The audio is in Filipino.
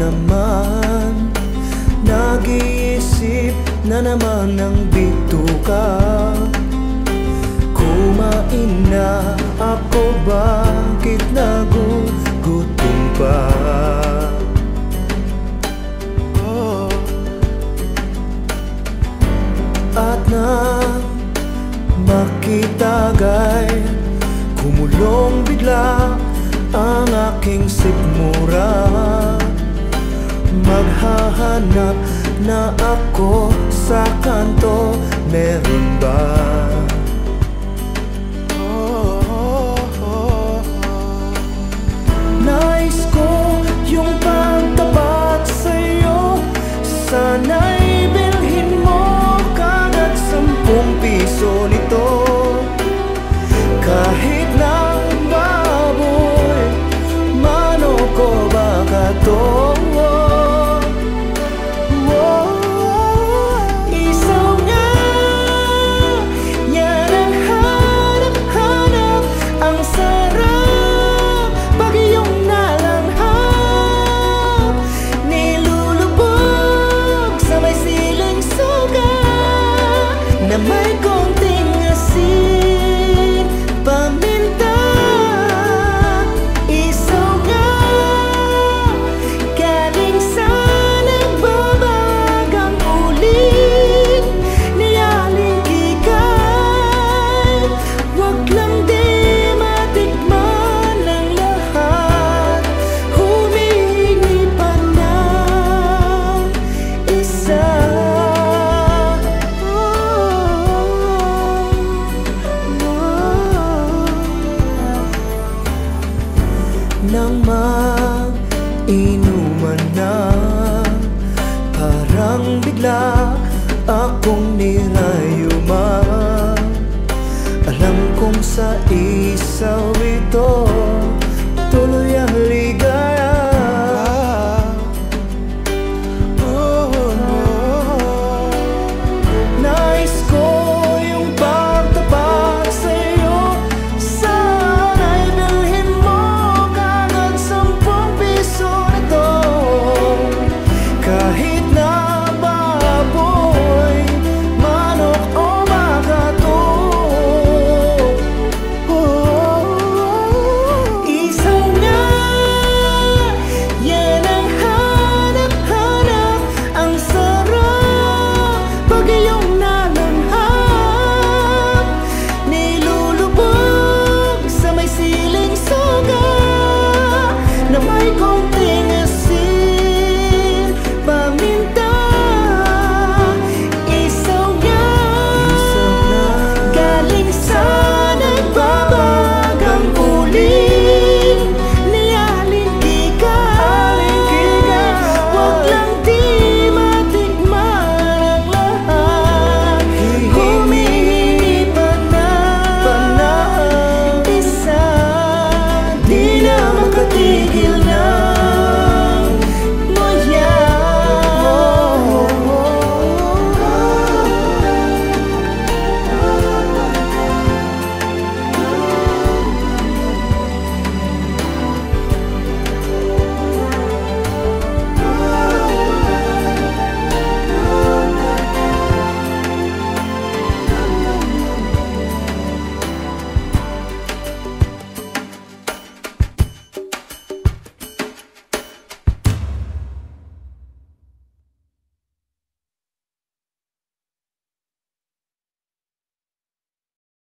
naman Nag-iisip na naman ng bituka Kumain na ako bakit nagugutom pa oh. At nang makitagay Kumulong bigla aking sikmura. Maghahanap na ako sa kanto. Meron ba namang inuman na. Parang bigla akong nirayuma Alam kong sa isaw ito